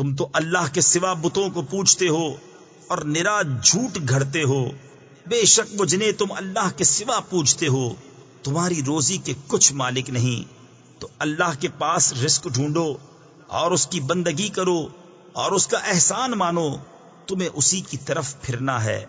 تم تو اللہ کے سوا بتوں کو پوچھتے ہو اور نرا جھوٹ گھڑتے ہو۔ بے شک وہ جنہیں تم اللہ کے سوا پوچھتے ہو، تمہاری روزی کے کچھ مالک نہیں۔ تو اللہ کے پاس رزق ڈھونڈو اور اس کی بندگی کرو اور اس کا احسان مانو۔ تمہیں اسی کی طرف پھرنا ہے۔